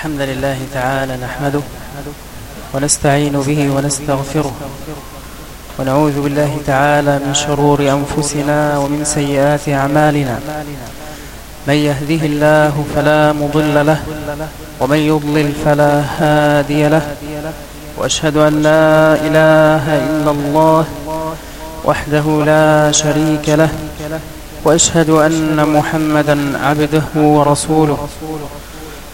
الحمد لله تعالى نحمده ونستعين به ونستغفره ونعوذ بالله تعالى من شرور أنفسنا ومن سيئات أعمالنا. من يهده الله فلا مضل له ومن يضلل فلا هادي له وأشهد أن لا إله إلا الله وحده لا شريك له وأشهد أن محمدا عبده ورسوله.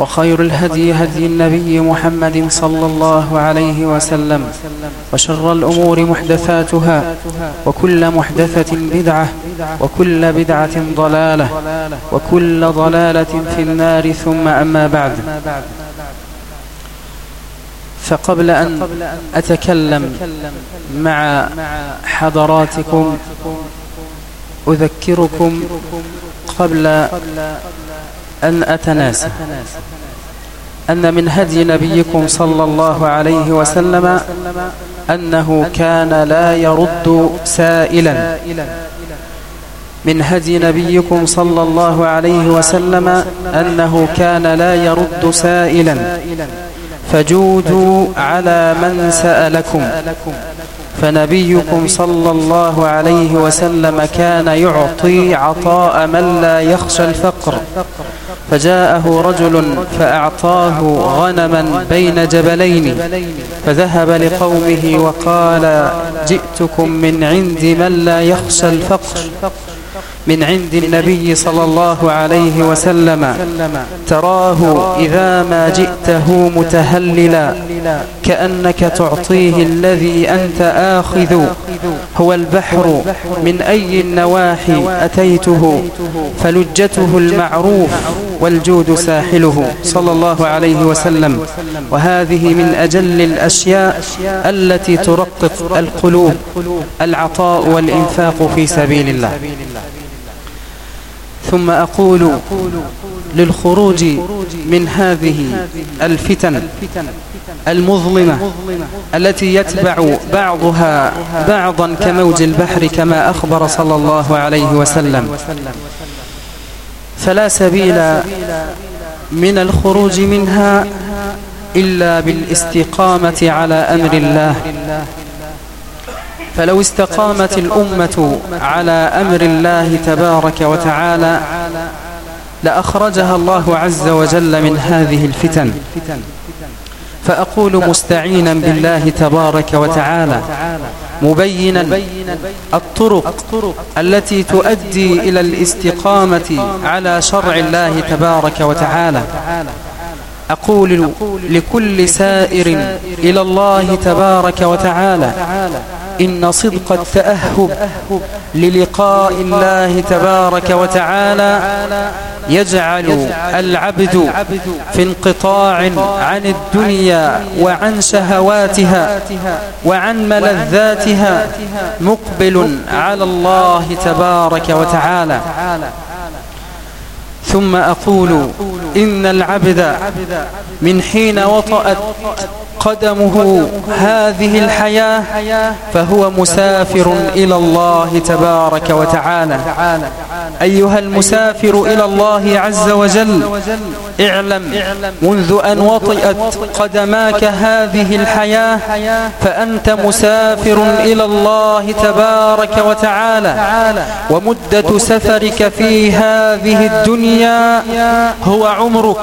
وخير الهدي هدي النبي محمد صلى الله عليه وسلم وشر الأمور محدثاتها وكل محدثة بدعة وكل بدعة ضلالة وكل ضلالة في النار ثم أما بعد. فقبل أن أتكلم مع حضراتكم أذكركم قبل أن أتناسى. أن من هدي نبيكم صلى الله عليه وسلم أنه كان لا يرد سائلا. من هدي نبيكم صلى الله عليه وسلم أنه كان لا يرد سائلا. فجودوا على من سألكم. فنبيكم صلى الله عليه وسلم كان يعطي عطاء من لا يخشى الفقر. فجاءه رجل فأعطاه غنما بين جبلين. فذهب لقومه وقال جئتكم من عند من لا يخشى الفقر. من عند النبي صلى الله عليه وسلم. تراه إذا ما جئته متهللا كأنك تعطيه الذي أنت آخذ. هو البحر من أي النواحي أتيته فلجته المعروف والجود ساحله صلى الله عليه وسلم. وهذه من أجل الأشياء التي ترقق القلوب العطاء والإنفاق في سبيل الله. ثم أقول للخروج من هذه الفتن المظلمة التي يتبع بعضها بعضا كموج البحر كما أخبر صلى الله عليه وسلم. فلا سبيل من الخروج منها إلا بالإستقامة على أمر الله. فلو استقامت الأمة على أمر الله تبارك وتعالى لأخرجها الله عز وجل من هذه الفتن. فأقول مستعينا بالله تبارك وتعالى مبينا الطرق التي تؤدي إلى الاستقامة على شرع الله تبارك وتعالى. أقول لكل سائر إلى الله تبارك وتعالى إن صدق التأهب للقاء الله تبارك وتعالى يجعل العبد في انقطاع عن الدنيا وعن شهواتها وعن ملذاتها مقبل على الله تبارك وتعالى. ثم أقول إن العبد من حين وطأت قدمه هذه الحياة فهو مسافر إلى الله تبارك وتعالى. أيها المسافر إلى الله عز وجل اعلم منذ أن وطئت قدماك هذه الحياة فأنت مسافر إلى الله تبارك وتعالى. ومدة سفرك في هذه الدنيا هو عمرك.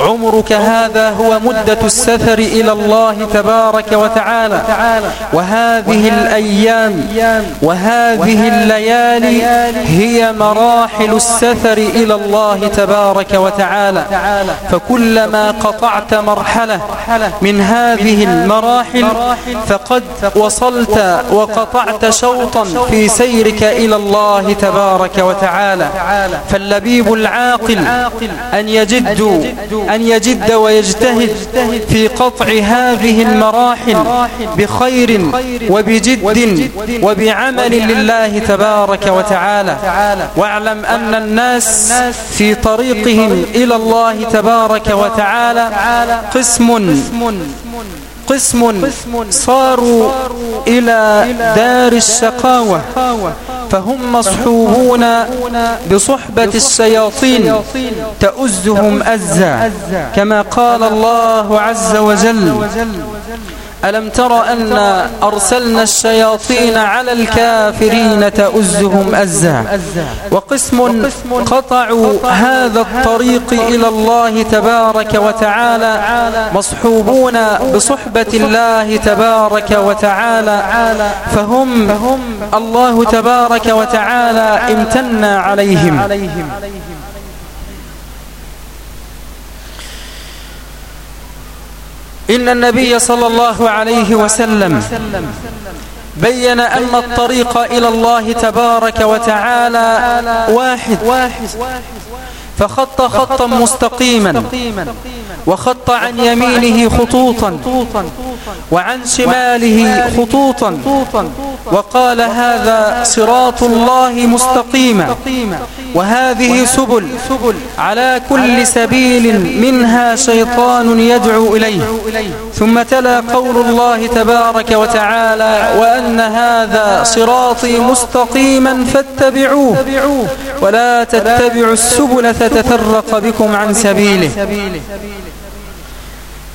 عمرك هذا هو مدة السفر إلى الله تبارك وتعالى. وهذه الأيام وهذه الليالي هي مراحل السفر إلى الله تبارك وتعالى. فكلما قطعت مرحلة من هذه المراحل فقد وصلت وقطعت شوطا في سيرك إلى الله تبارك وتعالى. فاللبيب العاقل أن يجد أن يجد ويجتهد في قطع هذه المراحل بخير وبجد وبعمل لله تبارك وتعالى. واعلم أن الناس في طريقهم إلى الله تبارك وتعالى قسم قسم صاروا إلى دار الشقاوة. فهم مصحوبون بصحبة الشياطين تأزهم أزا كما قال الله عز وجل. ألم تر أن أرسلنا الشياطين على الكافرين تأزهم أزا؟ وقسم قطعوا هذا الطريق إلى الله تبارك وتعالى مصحوبون بصحبة الله تبارك وتعالى فهم الله تبارك وتعالى امتنى عليهم. إن النبي صلى الله عليه وسلم بين أن الطريق إلى الله تبارك وتعالى واحد فخط خطا مستقيما وخط عن يمينه خطوطا وعن شماله خطوطا وقال هذا صراط الله مستقيما وهذه سبل على كل سبيل منها شيطان يدعو إليه. ثم تلا قول الله تبارك وتعالى وأن هذا صراطي مستقيما فاتبعوه ولا تتبعوا السبل فتفرق بكم عن سبيله.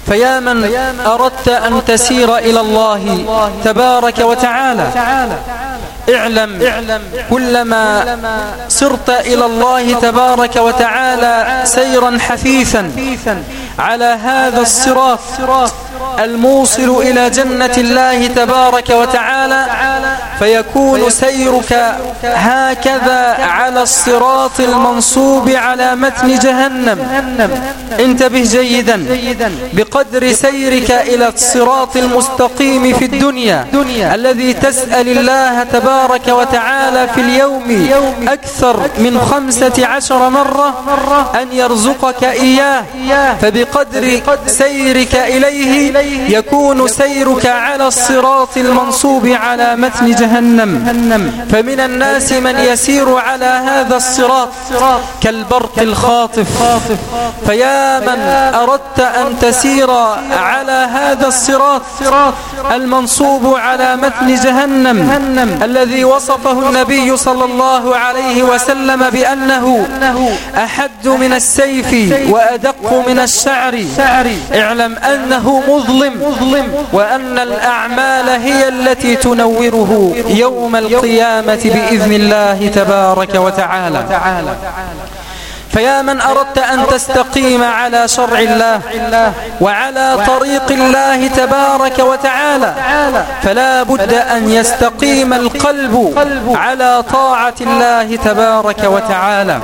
فيا من أردت أن تسير إلى الله تبارك وتعالى. اعلم كلما سرت إلى الله تبارك وتعالى سيرا حثيثا على هذا الصراط الموصل إلى جنة الله تبارك وتعالى فيكون سيرك هكذا على الصراط المنصوب على متن جهنم. انتبه جيدا بقدر سيرك إلى الصراط المستقيم في الدنيا الذي تسأل الله تبارك وتعالى في اليوم أكثر من خمسة عشر مرة أن يرزقك إياه. فبقدر سيرك إليه يكون سيرك على الصراط المنصوب على متن جهنم. فمن الناس من يسير على هذا الصراط كالبرق الخاطف. فيا من أردت أن تسير على هذا الصراط المنصوب على متن جهنم. الذي وصفه النبي صلى الله عليه وسلم بأنه أحد من السيف وأدق من الشعر. اعلم أنه مظلم وأن الأعمال هي التي تنوره يوم القيامة بإذن الله تبارك وتعالى. فيا من أردت أن تستقيم على شرع الله وعلى طريق الله تبارك وتعالى فلا بد أن يستقيم القلب على طاعة الله تبارك وتعالى.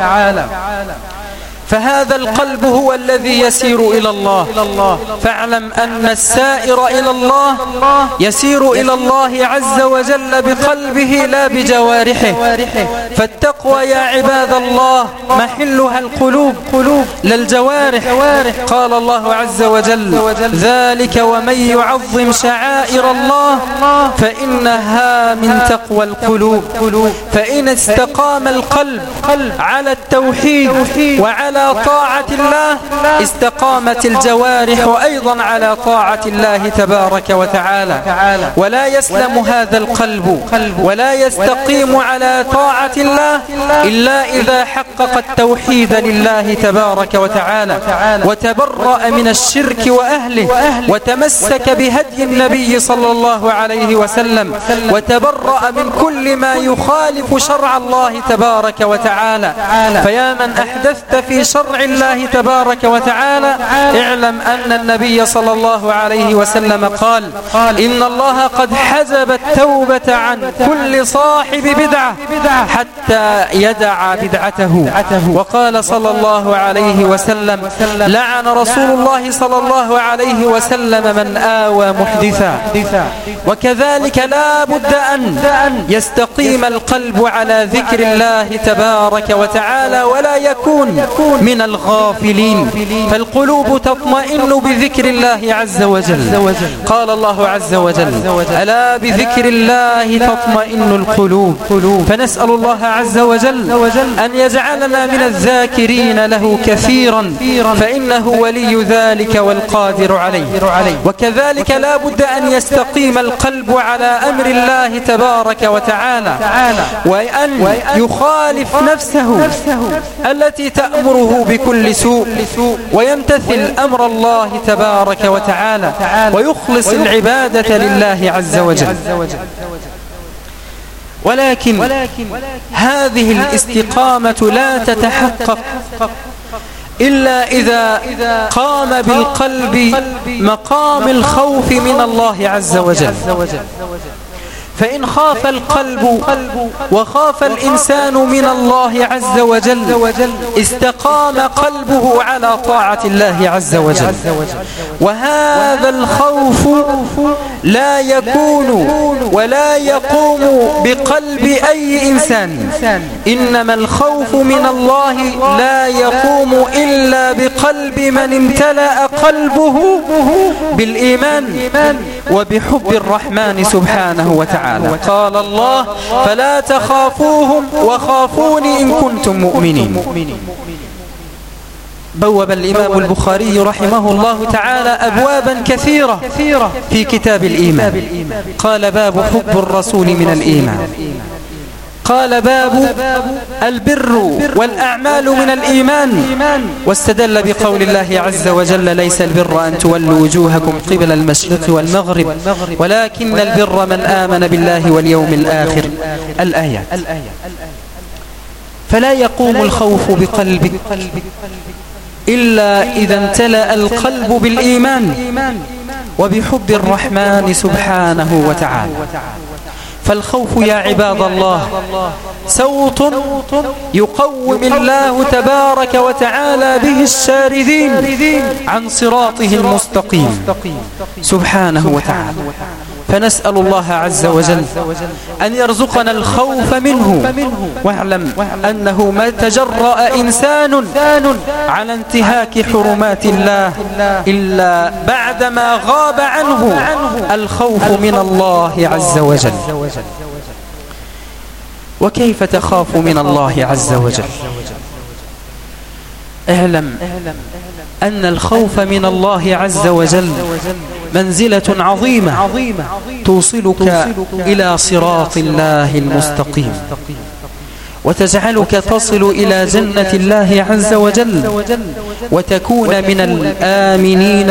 فهذا القلب هو الذي يسير إلى الله. فاعلم أن السائر إلى الله يسير إلى الله عز وجل بقلبه لا بجوارحه. فالتقوى يا عباد الله محلها القلوب. لا الجوارح. قال الله عز وجل ذلك ومن يعظم شعائر الله فإنها من تقوى القلوب. فإن استقام القلب على التوحيد وعلى على طاعة الله استقامت الجوارح أيضا على طاعة الله تبارك وتعالى. ولا يسلم هذا القلب ولا يستقيم على طاعة الله إلا إذا حقق التوحيد لله تبارك وتعالى. وتبرأ من الشرك وأهله. وتمسك بهدي النبي صلى الله عليه وسلم. وتبرأ من كل ما يخالف شرع الله تبارك وتعالى. فيا من أحدثت في شرع الله تبارك وتعالى اعلم أن النبي صلى الله عليه وسلم قال إن الله قد حجب التوبة عن كل صاحب بدعة حتى يدع بدعته. وقال صلى الله عليه وسلم لعن رسول الله صلى الله عليه وسلم من آوى محدثا. وكذلك لا بد أن يستقيم القلب على ذكر الله تبارك وتعالى ولا يكون من الغافلين. فالقلوب تطمئن بذكر الله عز وجل. قال الله عز وجل ألا بذكر الله تطمئن القلوب؟ فنسأل الله عز وجل أن يجعلنا من الذاكرين له كثيرا فإنه ولي ذلك والقادر عليه. وكذلك لا بد أن يستقيم القلب على أمر الله تبارك وتعالى وأن يخالف نفسه التي تأمره بكل سوء ويمتثل أمر الله تبارك وتعالى ويخلص العبادة لله عز وجل. ولكن هذه الاستقامة لا تتحقق إلا إذا قام بالقلب مقام الخوف من الله عز وجل. فإن خاف القلب وخاف الإنسان من الله عز وجل استقام قلبه على طاعة الله عز وجل. وهذا الخوف لا يكون ولا يقوم بقلب أي إنسان. إنما الخوف من الله لا يقوم إلا بقلب من امتلأ قلبه بالإيمان وبحب الرحمن سبحانه وتعالى. قال الله فلا تخافوهم وخافوني إن كنتم مؤمنين. بوب الإمام البخاري رحمه الله تعالى أبوابا كثيرة في كتاب الإيمان. قال باب حب الرسول من الإيمان. قال باب البر والأعمال من الإيمان. واستدل بقول الله عز وجل ليس البر أن تولوا وجوهكم قبل المشرق والمغرب ولكن البر من آمن بالله واليوم الآخر. الآيات. فلا يقوم الخوف بقلبك إلا إذا امتلأ القلب بالإيمان وبحب الرحمن سبحانه وتعالى. فالخوف يا عباد الله. سوط يقوم الله تبارك وتعالى به الشاردين عن صراطه المستقيم. سبحانه وتعالى. فنسأل الله عز وجل. أن يرزقنا الخوف منه. واعلم أنه ما تجرأ إنسان على انتهاك حرمات الله إلا بعدما غاب عنه الخوف من الله عز وجل. وكيف تخاف من الله عز وجل؟ اعلم أن الخوف من الله عز وجل منزلة عظيمة توصلك إلى صراط الله المستقيم. وتجعلك تصل إلى جنة الله عز وجل وتكون من الآمنين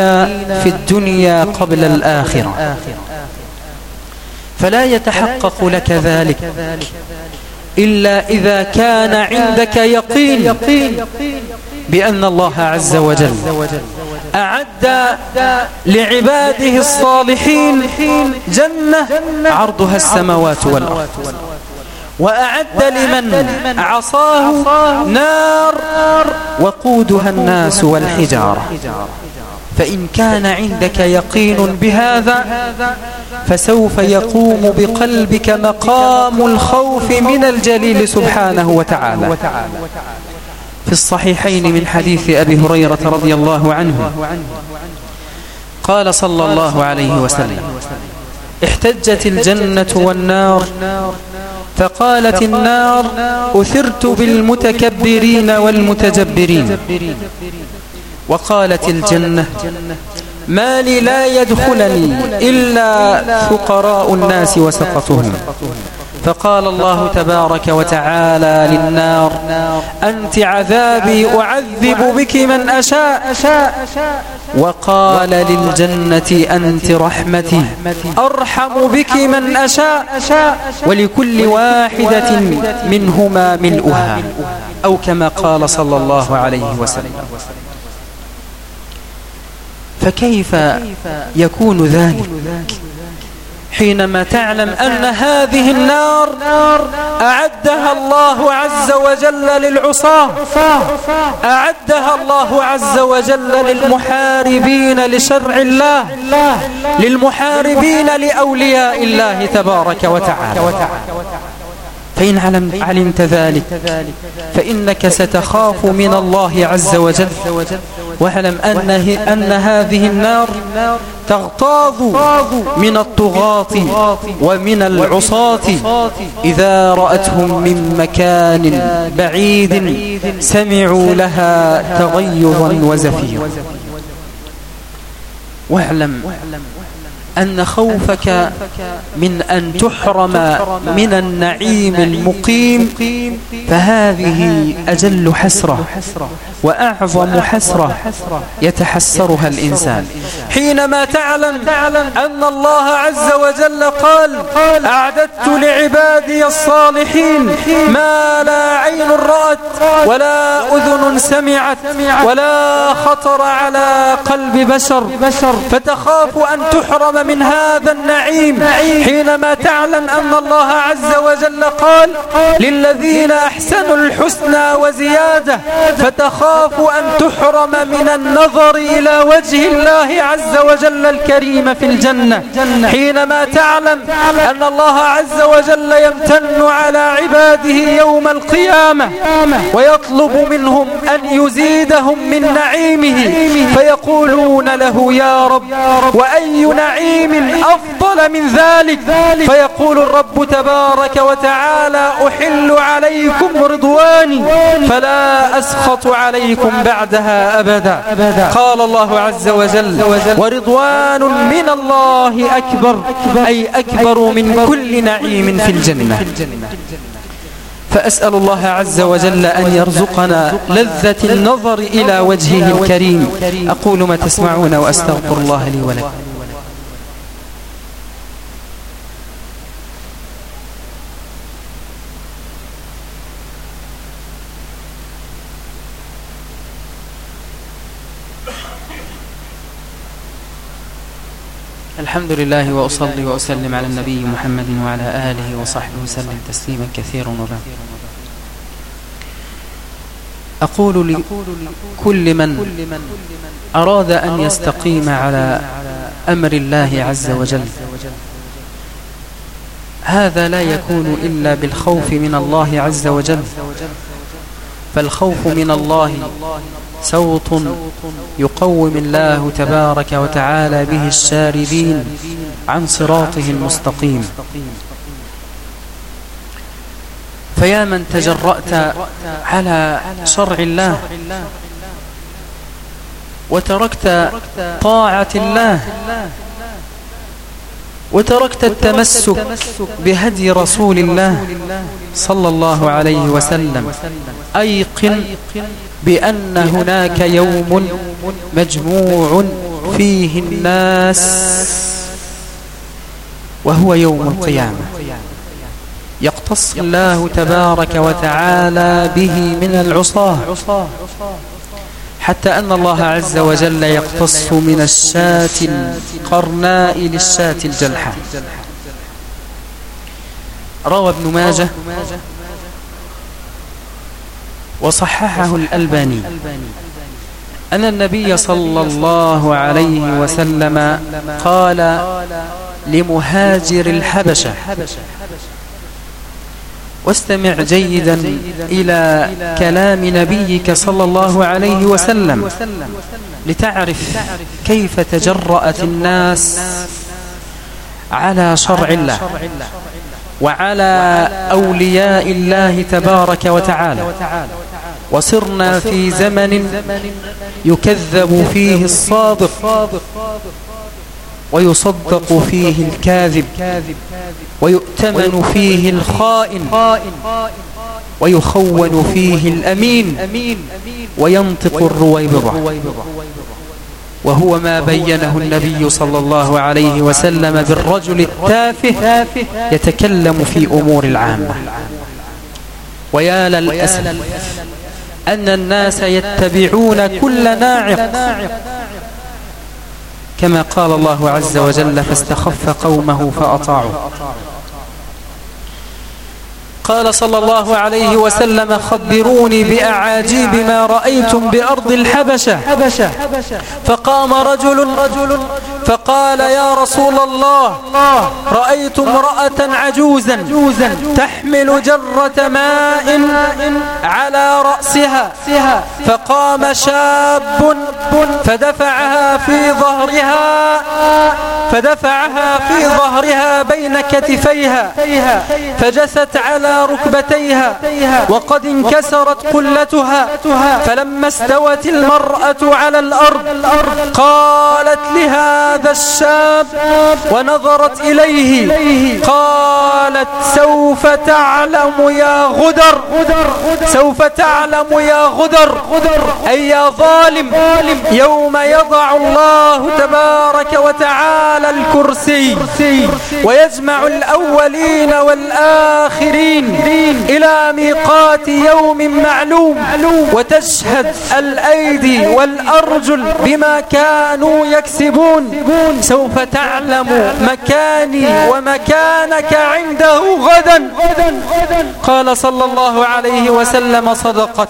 في الدنيا قبل الآخرة. فلا يتحقق لك ذلك إلا إذا كان عندك يقين بأن الله عز وجل أعد لعباده الصالحين جنة عرضها السماوات والأرض. وأعد لمن عصاه نار وقودها الناس والحجارة. فإن كان عندك يقين بهذا فسوف يقوم بقلبك مقام الخوف من الجليل سبحانه وتعالى. في الصحيحين من حديث أبي هريرة رضي الله عنه. قال صلى الله عليه وسلم احتجت الجنة والنار فقالت النار أثرت بالمتكبرين والمتجبرين. وقالت الجنة ما لي لا يدخلني إلا فقراء الناس وسقطهم فقال الله تبارك وتعالى للنار أنت عذابي أعذب بك من أشاء وقال للجنة أنت رحمتي أرحم بك من أشاء ولكل واحدة منهما ملؤها أو كما قال صلى الله عليه وسلم. فكيف يكون ذلك؟ حينما تعلم أن هذه النار أعدها الله عز وجل للعصاة. أعدها الله عز وجل للمحاربين لشرع الله للمحاربين لأولياء الله تبارك وتعالى. فإن علمت ذلك فإنك ستخاف من الله عز وجل. واعلم أن, أن هذه النار تغتاظ من الطغاة ومن العصاة إذا رأتهم من مكان بعيد سمعوا لها تغيظا وزفيرا. واعلم أن خوفك من أن تحرم من النعيم المقيم فهذه أجل حسرة وأعظم حسرة يتحسرها الإنسان. حينما تعلم أن الله عز وجل قال أعددت لعبادي الصالحين ما لا عين رأت ولا أذن سمعت ولا خطر على قلب بشر فتخاف أن تحرم من هذا النعيم حينما تعلم أن الله عز وجل قال للذين أحسنوا الحسنى وزيادة فتخاف أن تحرم من النظر إلى وجه الله عز وجل الكريم في الجنة حينما تعلم أن الله عز وجل يمتن على عباده يوم القيامة ويطلب منهم أن يزيدهم من نعيمه فيقولون له يا رب وأي نعيم نعيم أفضل من ذلك. فيقول الرب تبارك وتعالى أحل عليكم رضواني فلا أسخط عليكم بعدها أبدا. قال الله عز وجل ورضوان من الله أكبر أي أكبر من كل نعيم في الجنة. فأسأل الله عز وجل أن يرزقنا لذة النظر إلى وجهه الكريم. أقول ما تسمعون وأستغفر الله لي ولكم. الحمد لله وأصلي وأسلم على النبي محمد وعلى آله وصحبه وسلم تسليما كثيرا وبعد. أقول لكل من أراد أن يستقيم على أمر الله عز وجل. هذا لا يكون إلا بالخوف من الله عز وجل. فالخوف من الله صوت يقوم الله تبارك وتعالى به الشاردين عن صراطه المستقيم. فيا من تجرأت على شرع الله وتركت طاعة الله وتركت التمسك بهدي رسول الله صلى الله عليه وسلم أيقن بأن هناك يوم مجموع فيه الناس وهو يوم القيامة. يقتص الله تبارك وتعالى به من العصاة حتى أن الله عز وجل يقتص من الشاة القرناء للشاة الجلحة. روى ابن ماجه وصححه الألباني. أن النبي صلى الله عليه وسلم قال لمهاجر الحبشة واستمع جيدا إلى كلام نبيك صلى الله عليه وسلم لتعرف كيف تجرأت الناس على شرع الله وعلى أولياء الله تبارك وتعالى. وصرنا في زمن يكذب فيه الصادق ويصدق فيه الكاذب ويؤتمن فيه الخائن ويخون فيه الأمين وينطق الرويبضة وهو ما بينه النبي صلى الله عليه وسلم بالرجل التافه يتكلم في أمور العامة. ويا للأسف أن الناس يتبعون كل ناعق. كما قال الله عز وجل فاستخف قومه فأطاعوا قال صلى الله عليه وسلم خبروني بأعاجيب ما رأيتم بأرض الحبشة. فقام رجل فقال يا رسول الله رأيت امرأة عجوزا تحمل جرة ماء على رأسها. فقام شاب فدفعها في ظهرها فدفعها في ظهرها بين كتفيها فجست على ركبتيها وقد انكسرت قلتها فلما استوت المرأة على الأرض قالت لهذا الشاب ونظرت إليه قالت سوف تعلم يا غدر سوف تعلم يا غدر أي يا ظالم يوم يضع الله تبارك وتعالى الكرسي ويجمع الأولين والآخرين إلى ميقات يوم معلوم وتشهد الأيدي والأرجل بما كانوا يكسبون. سوف تعلم مكاني ومكانك عنده غدا. قال صلى الله عليه وسلم صدقت.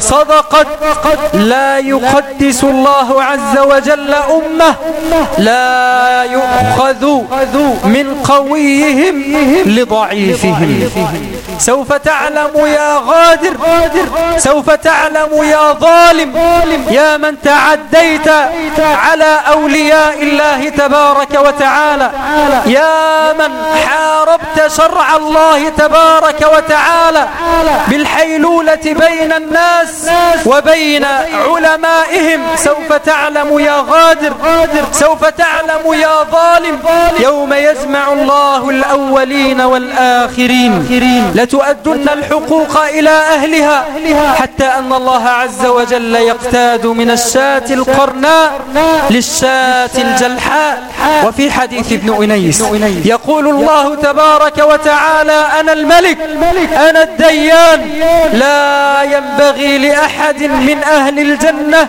صدقت. لا يقدس الله عز وجل أمة. لا يؤخذ من قويهم لضعيفهم. سوف تعلم يا غادر. سوف تعلم يا ظالم. يا من تعديت على أولياء الله تبارك وتعالى. يا من حاربت شرع الله تبارك وتعالى. بالحيلولة بين الناس وبين علمائهم. سوف تعلم يا غادر. سوف تعلم يا ظالم. يوم يجمع الله الأولين والآخرين. لتؤدن الحقوق إلى أهلها. حتى أن الله عز وجل يقتاد من الشاة القرناء للشاة الجلحاء. وفي حديث ابن أنيس يقول الله تبارك وتعالى أنا الملك أنا الديان. لا ينبغي لأحد من أهل الجنة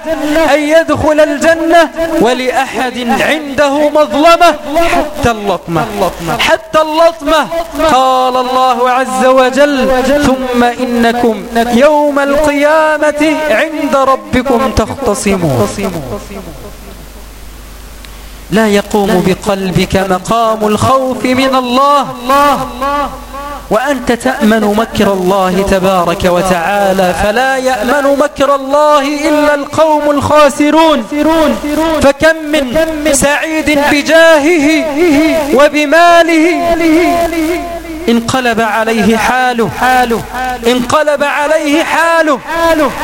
أن يدخل الجنة ولأحد عنده مظلمة. حتى اللطمة حتى اللطمة. قال الله عز وجل ثم إنكم يوم القيامة عند ربكم تختصمون. لا يقوم بقلبك مقام الخوف من الله وأنت تأمن مكر الله تبارك وتعالى فلا يأمن مكر الله إلا القوم الخاسرون. فكم من سعيد بجاهه وبماله انقلب عليه حاله. حاله انقلب عليه حاله.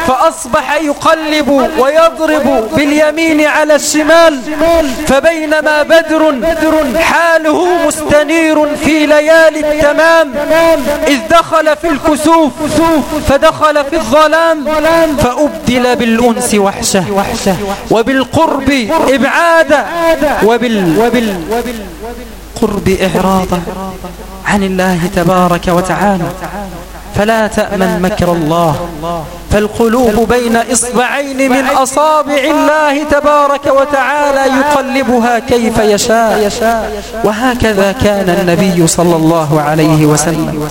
فأصبح يقلب ويضرب باليمين على الشمال. فبينما بدر حاله مستنير في ليالي التمام. إذ دخل في الكسوف فدخل في الظلام. فأبدل بالأنس وحشة وبالقرب إبعادا وبال وبال قرب إعراضا عن الله تبارك وتعالى. فلا تأمن مكر الله. فالقلوب بين إصبعين من أصابع الله تبارك وتعالى يقلبها كيف يشاء. وهكذا كان النبي صلى الله عليه وسلم.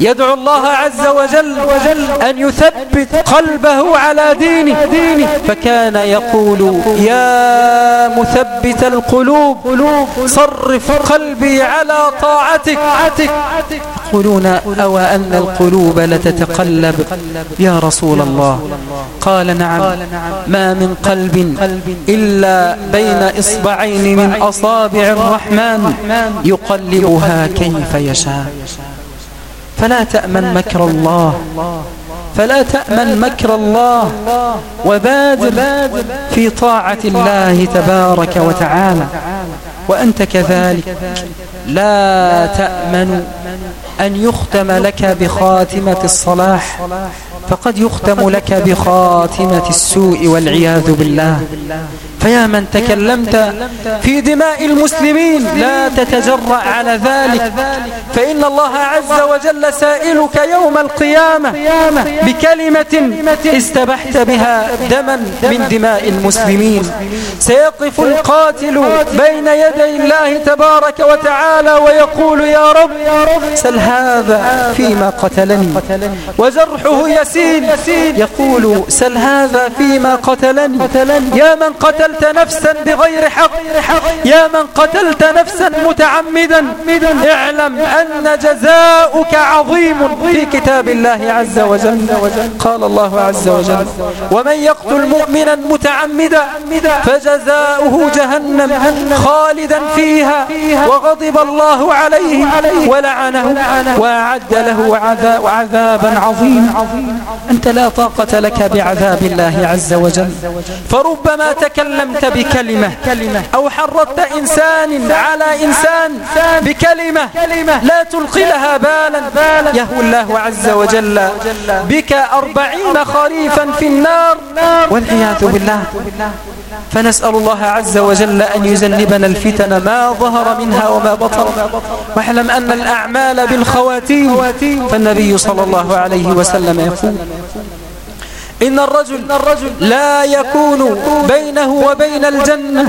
يدعو الله عز وجل أن يثبت قلبه على دينه. فكان يقول يا مثبت القلوب صرف قلبي على طاعتك. يقولون أو أن القلوب لتتقلب؟ يا رسول الله. قال نعم. ما من قلب إلا بين إصبعين من أصابع الرحمن يقلبها كيف يشاء. فلا تأمن مكر الله. فلا تأمن مكر الله. وبادر في طاعة الله تبارك وتعالى. وأنت كذلك. لا تأمن أن يختم لك بخاتمة الصلاح. فقد يختم لك بخاتمة السوء والعياذ بالله. فيا من تكلمت في دماء المسلمين لا تتجرأ على ذلك. فإن الله عز وجل سائلك يوم القيامة بكلمة استبحت بها دما من دماء المسلمين. سيقف القاتل بين يدي الله تبارك وتعالى ويقول يا رب سل هذا فيما قتلني. وجرحه يسيل يقول سل هذا فيما قتلني. يا من قتلت نفسا بغير حق. يا من قتلت نفسا متعمدا. اعلم أن جزاؤك عظيم في كتاب الله عز وجل. قال الله عز وجل ومن يقتل مؤمنا متعمدا فجزاؤه جهنم خالدا فيها وغضب الله عليه ولعنه وأعد له عذابا عظيما. أنت لا طاقة لك بعذاب الله عز وجل. فربما تكلمت بكلمة أو حرضت إنسان على إنسان بكلمة لا تلقي لها بالا. يهو الله عز وجل بك أربعين خريفا في النار. والعياذ بالله. فنسأل الله عز وجل أن يجنبنا الفتن ما ظهر منها وما بطن. واعلم أن الأعمال بالخواتيم. فالنبي صلى الله عليه وسلم يقول إن الرجل لا يكون بينه وبين الجنة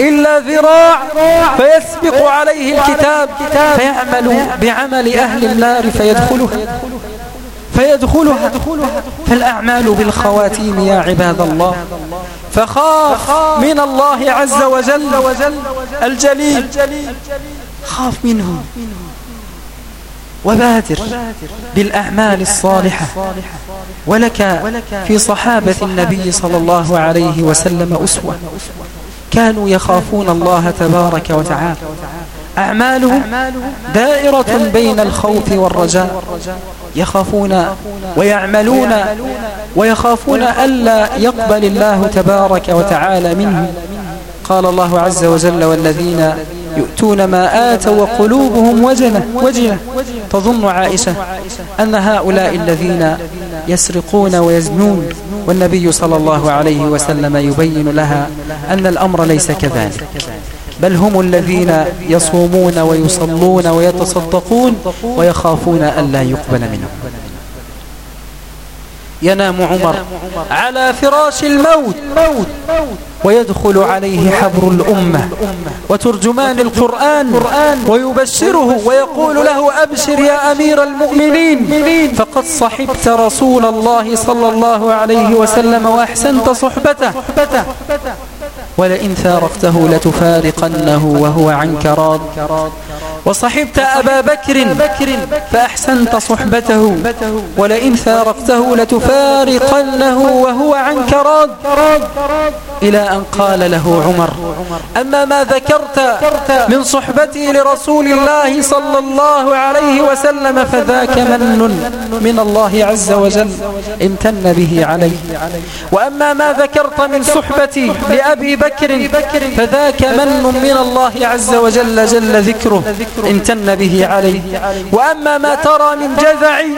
إلا ذراع فيسبق عليه الكتاب فيعمل بعمل أهل النار فيدخلها فيدخلها. فالأعمال بالخواتيم يا عباد الله. فخاف من الله عز وجل. الجليل. خاف منه. وبادر بالأعمال الصالحة. ولك في صحابة النبي صلى الله عليه وسلم أسوة. كانوا يخافون الله تبارك وتعالى. أعمالهم دائرة بين الخوف والرجاء. يخافون ويعملون ويخافون ألا يقبل الله تبارك وتعالى منهم قال الله عز وجل والذين يؤتون ما آتوا وقلوبهم وجنة وجنة. تظن عائشة أن هؤلاء الذين يسرقون ويزنون والنبي صلى الله عليه وسلم يبين لها أن الأمر ليس كذلك. بل هم الذين يصومون ويصلون ويتصدقون ويخافون أن لا يقبل منهم. ينام عمر على فراش الموت ويدخل عليه حبر الأمة وترجمان القرآن ويبشره ويقول له أبشر يا أمير المؤمنين. فقد صحبت رسول الله صلى الله عليه وسلم وأحسنت صحبته. ولئن فارقته لتفارقنه وهو عنك راض. وصحبت أبا بكر فأحسنت صحبته. ولئن فارقته لتفارقنه وهو عنك راض. إلى أن قال له عمر أما ما ذكرت من صحبتي لرسول الله صلى الله عليه وسلم فذاك من من الله عز وجل امتن به عليه وأما ما ذكرت من صحبتي لأبي بكر فذاك من من الله عز وجل جل ذكره امتن به عليه وأما ما ترى من جذعي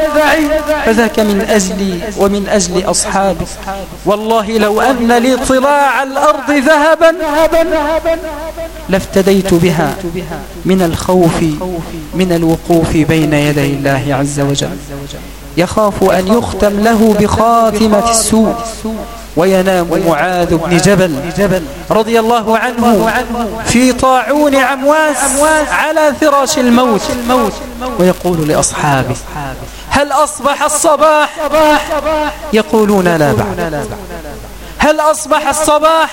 فذاك من أجلي ومن أجل أصحابي. والله لو أن لي الأرض ذهبا لافتديت بها من الخوف من الوقوف بين يدي الله عز وجل. يخاف أن يختم له بخاتمة السوء. وينام معاذ بن جبل رضي الله عنه في طاعون عمواس على فراش الموت. ويقول لأصحابه هل أصبح الصباح؟ يقولون لا بعد. هل أصبح الصباح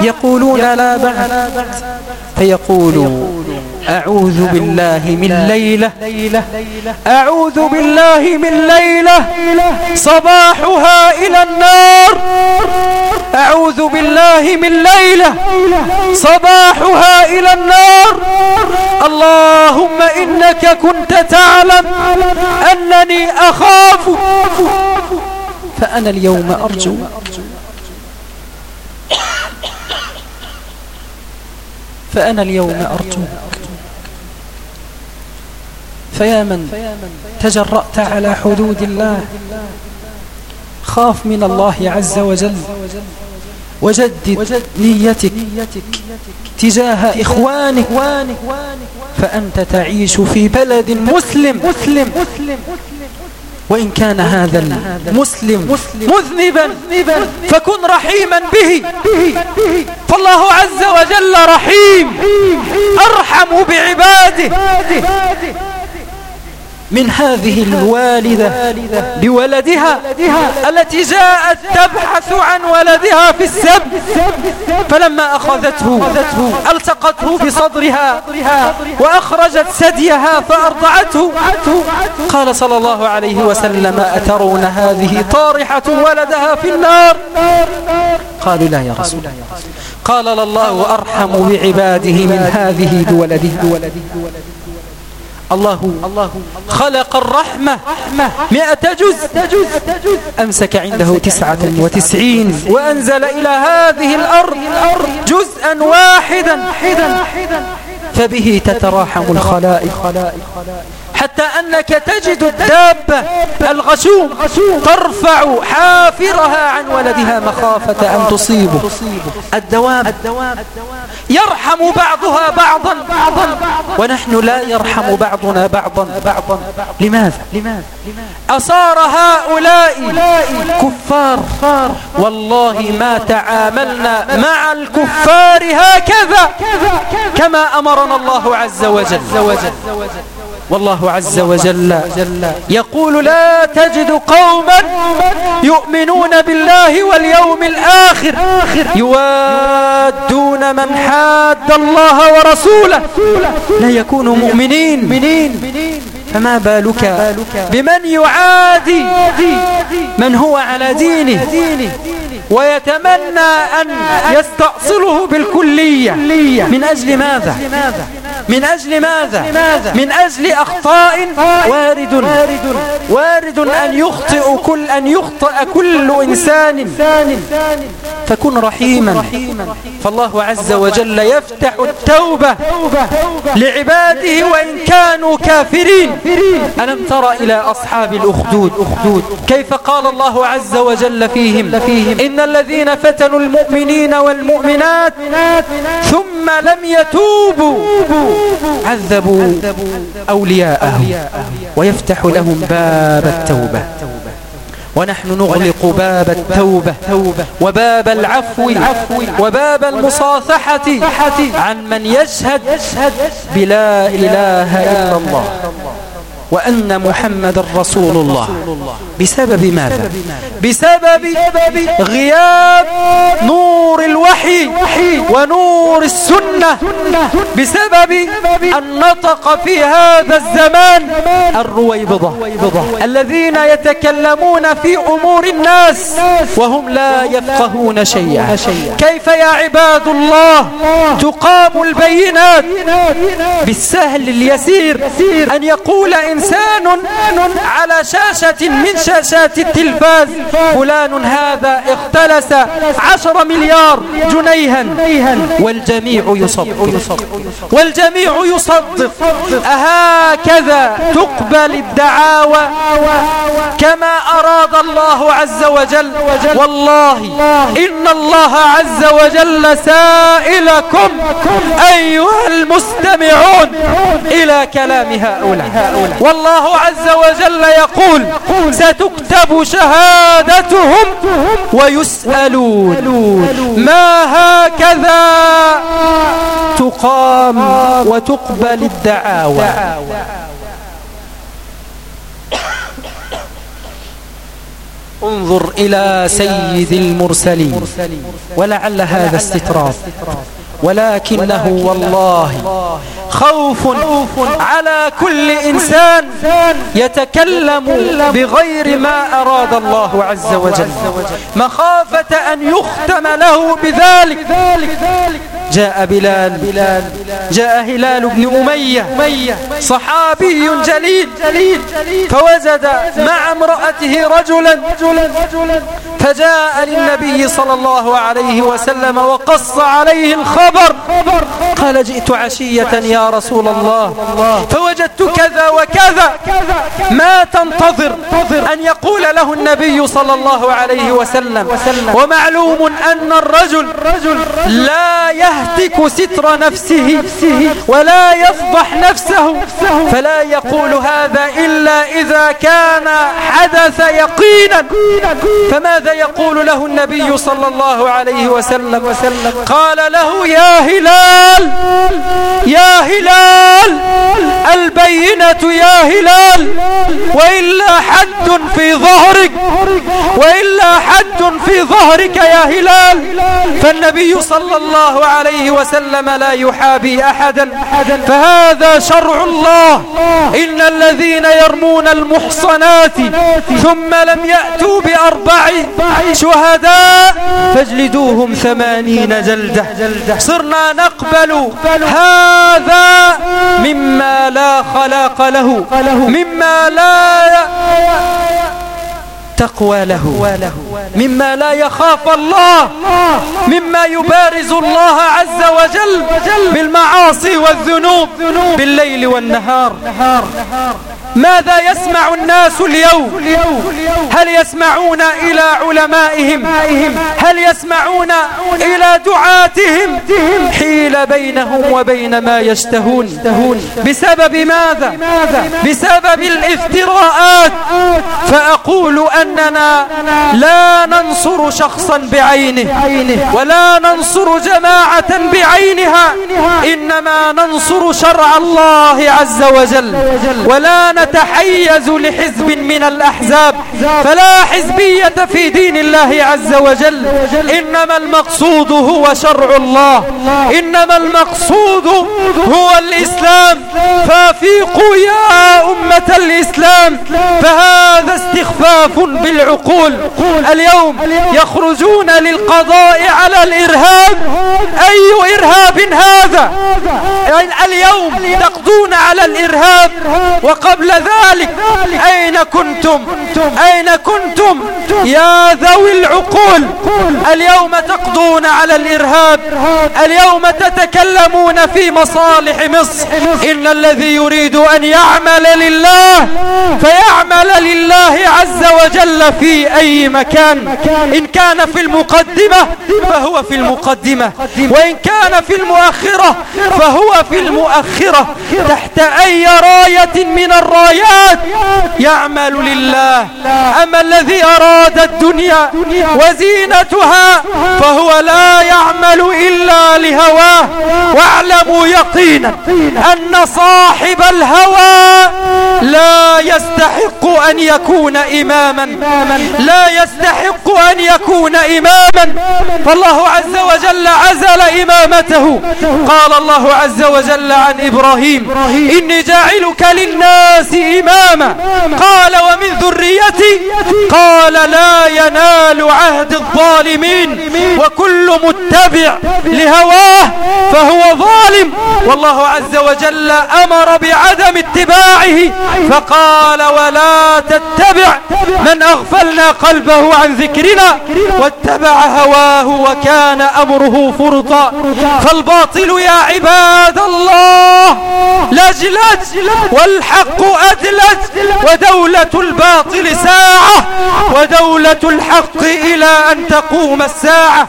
يقولون لا بعد فيقول أعوذ بالله من ليلة أعوذ بالله من ليلة صباحها إلى النار أعوذ بالله من ليلة صباحها إلى النار اللهم إنك كنت تعلم أنني أخاف فأنا اليوم أرجو فأنا اليوم أرجوك. فيا من تجرأت على حدود الله. خاف من الله عز وجل. وجدد نيتك تجاه إخوانك. فأنت تعيش في بلد مسلم. مسلم. وإن كان هذا المسلم مذنبا فكن رحيما به. فالله عز وجل رحيم أرحم بعباده. من هذه الوالدة بولدها التي جاءت تبحث عن ولدها في السب فلما أخذته ألتقته بصدرها وأخرجت سديها فأرضعته قال صلى الله عليه وسلم أترون هذه طارحة ولدها في النار؟ قالوا لا يا رسول قال الله أرحم بعباده من هذه بولده الله الله خلق الرحمة مئة جزء. أمسك عنده تسعة وتسعين. وأنزل إلى هذه الأرض جزءا واحدا. فبه تتراحم الخلائق. حتى أنك تجد الدابة الغشوم ترفع حافرها عن ولدها مخافة أن تصيبه. الدواب يرحم بعضها بعضا ونحن لا يرحم بعضنا بعضا. لماذا؟ أصار هؤلاء كفار. والله ما تعاملنا مع الكفار هكذا كما أمرنا الله عز وجل. والله عز وجل يقول لا تجد قوما يؤمنون بالله واليوم الآخر يوادون من حاد الله ورسوله لا يكونوا مؤمنين. فما بالك بمن يعادي من هو على دينه ويتمنى أن يستأصله بالكلية. من أجل ماذا؟ من أجل ماذا؟ من أجل أخطاء وارد. وارد. أن يخطئ كل أن يخطئ كل إنسان. فكن رحيما. فالله عز وجل يفتح التوبة لعباده وإن كانوا كافرين. ألم تر إلى أصحاب الأخدود؟ كيف قال الله عز وجل فيهم؟ إن الذين فتنوا المؤمنين والمؤمنات ثم لم يتوبوا. عذبوا أولياءهم ويفتح لهم باب التوبة. ونحن نغلق باب التوبة وباب العفو وباب المصافحة عن من يشهد بلا إله إلا الله. وأن محمد رسول الله. بسبب ماذا؟ بسبب غياب نور الوحي ونور السنة. بسبب أن نطق في هذا الزمان الرويبضة. الذين يتكلمون في أمور الناس وهم لا يفقهون شيئا. كيف يا عباد الله تقام البينات بالسهل اليسير أن يقول إنسان على شاشة من شاشات التلفاز. فلان هذا اختلس عشر مليار جنيها. والجميع يصدق. والجميع يصدق. أهكذا تقبل الدعاوى كما أراد الله عز وجل. والله إن الله عز وجل سائلكم أيها المستمعون إلى كلام هؤلاء. والله عز وجل يقول ستكتب شهادتهم ويسألون ما هكذا تقام وتقبل الدعاوى. انظر إلى سيد المرسلين ولعل هذا استطراد. ولكنه والله خوف على كل إنسان يتكلم بغير ما أراد الله عز وجل. مخافة أن يختم له بذلك. جاء بلال. جاء هلال بن أمية. صحابي جليل. فوجد مع امرأته رجلا فجاء للنبي صلى الله عليه وسلم وقص عليه الخبر. قال جئت عشية يا رسول الله. فوجدت كذا وكذا. ما تنتظر أن يقول له النبي صلى الله عليه وسلم. ومعلوم أن الرجل لا يهتك ستر نفسه ولا يفضح نفسه. فلا يقول هذا إلا إذا كان حدث يقينا. فماذا يقول له النبي صلى الله عليه وسلم قال له يا هلال يا هلال البينة يا هلال وإلا حد في ظهرك وإلا حد في ظهرك يا هلال. فالنبي صلى الله عليه وسلم لا يحابي أحدا. فهذا شرع الله. إن الذين يرمون المحصنات ثم لم يأتوا بأربع شهداء فاجلدوهم ثمانين جلدة. صرنا نقبل هذا مما لا خلاق له مما لا تقوى له مما لا يخاف الله مما يبارز الله عز وجل بالمعاصي والذنوب بالليل والنهار. ماذا يسمع الناس اليوم؟ هل يسمعون إلى علمائهم؟ هل يسمعون إلى دعاتهم؟ حيل بينهم وبين ما يشتهون. بسبب ماذا؟ بسبب الافتراءات. فأقول أننا لا ننصر شخصا بعينه ولا ننصر جماعة بعينها. إنما ننصر شرع الله عز وجل ولا نتحيز لحزب من الأحزاب فلا حزبية في دين الله عز وجل. إنما المقصود هو شرع الله. إنما المقصود هو الإسلام. فافيقوا يا أمة الإسلام. فهذا استخفاف بالعقول. اليوم يخرجون للقضاء على الإرهاب. أي إرهاب هذا؟ اليوم تقضون على الإرهاب. وقبل ذلك أين كنتم؟ أين كنتم؟ يا ذوي العقول. اليوم تقضون على الإرهاب. اليوم تتكلمون في مصالح مصر. إن الذي يريد أن يعمل لله فيعمل لله عز وجل في أي مكان. إن كان في المقدمة فهو في المقدمة. وإن كان في المؤخرة فهو في المؤخرة. تحت أي راية من الرايات يعمل لله. أما الذي أراد الدنيا وزينتها فهو لا يعمل إلا لهواه. واعلموا يقينا أن صاحب الهوى لا يستحق أن يكون إماما. لا يستحق أن يكون إماما. فالله عز وجل عزل إمامته. قال الله عز وجل عن إبراهيم إني جاعلك للناس إماما قال ومن ذريتي. قال لا ينال عهد الظالمين. وكل متبع لهواه فهو ظالم. والله عز وجل أمر بعدم اتباعه فقال ولا تتبع من أغفلنا قلبه عن ذكرنا واتبع هواه وكان أمره فرطا. فالباطل يا عباد الله لجلج والحق أدلج ودولة الباطل ساعة ودولة الحق إلى أن تقوم الساعة.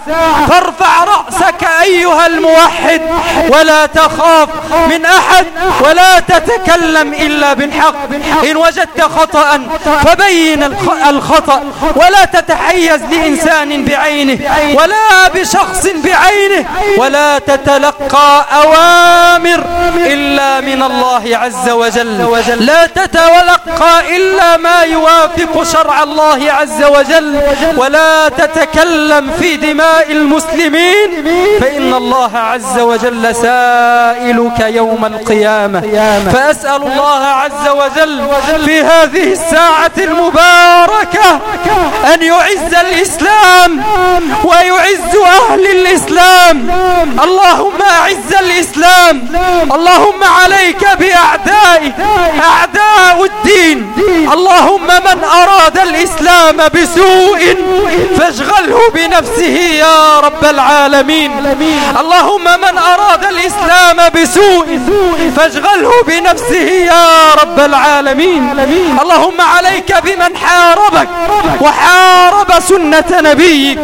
فارفع رأسك أيها الموحد ولا تخاف من أحد ولا تتكلم إلا بالحق. إن وجدت خطأ فبين الخطأ. ولا تتحيز لإنسان بعينه ولا بشخص بعينه. ولا تتلقى أوامر إلا من الله عز وجل. لا تتلقى إلا ما يوافق شرع الله عز وجل ولا تتكلم في دماء المسلمين فإن الله عز وجل سائلك يوم القيامة. فأسأل الله عز وجل في هذه الساعة المباركة أن يعز الإسلام ويعز أهل الإسلام. اللهم أعز الإسلام اللهم عليك بأعدائك أعداء الدين. اللهم من أراد الإسلام بسوء فاشغله بنفسه يا رب العالمين. اللهم من أراد الإسلام بسوء فاشغله بنفسه يا رب العالمين. اللهم عليك بمن حاربك وحارب سنة نبيك.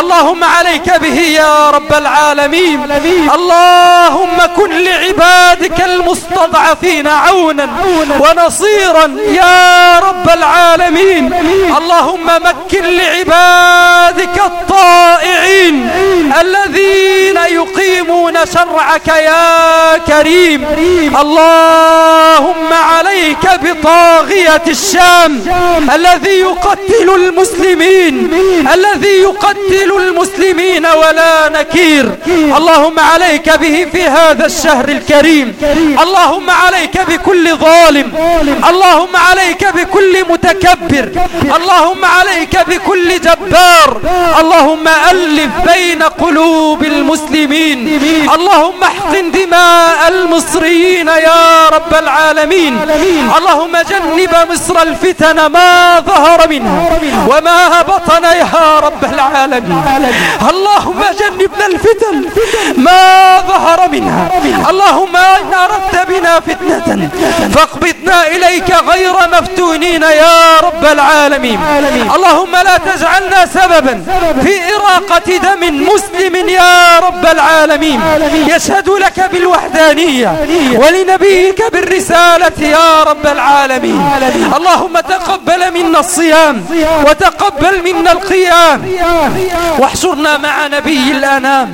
اللهم عليك به يا رب العالمين. اللهم كن لعبادك المستضعفين عونا. ونصيرا يا رب العالمين. اللهم مكن لعبادك الطائعين الذين يقيمون شرعك يا كريم. اللهم عليك بطاغية الشام الذي يقتل المسلمين الذي يقتل المسلمين ولا نكير. اللهم عليك به في هذا الشهر الكريم. اللهم عليك بكل ظالم. اللهم عليك بكل متكبر. اللهم عليك بكل جبار. اللهم ألف بين قلوب المسلمين. اللهم احقن دماء المصريين يا رب العالمين. اللهم جنب مصر الفتن ما ظهر منها وما بطن يا رب العالمين. اللهم جنبنا الفتن ما ظهر منها. اللهم إن أردت بنا فتنة. فاقبضنا إليك غير مفتونين يا رب العالمين. اللهم لا تجعلنا سببا في إراقة دم مسلم يا رب العالمين. يشهد لك بالوحدانية ولنبيك بالرسالة يا رب العالمين. اللهم تقبل منا الصيام وتقبل منا القيام. واحشرنا مع نبي الأنام.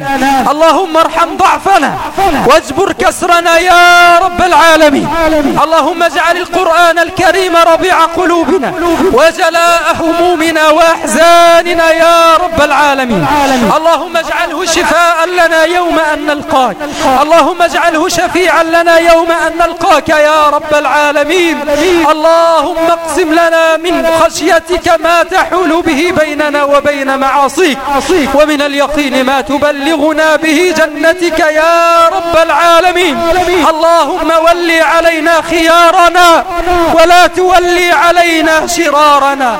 اللهم ارحم ضعفنا. واجبر كسرنا يا رب العالمين. اللهم اجعل القرآن الكريم ربيع قلوبنا وجلاء همومنا وأحزاننا يا رب العالمين. اللهم اجعله شفاء لنا يوم أن نلقاك. اللهم اجعله شفيعا لنا يوم أن نلقاك يا رب العالمين. اللهم اقسم لنا من خشيتك ما تحول به بيننا وبين معاصيك. ومن اليقين ما تبلغنا به جنتك يا رب العالمين. اللهم ولي علينا خيارنا ولا تولي علينا شرارنا.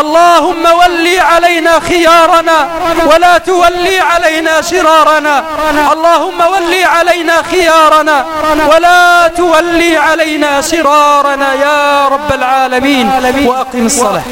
اللهم ولي علينا خيارنا ولا تولي علينا شرارنا. اللهم ولي علينا خيارنا ولا تولي علينا شرارنا يا رب العالمين. وأقم الصلاة.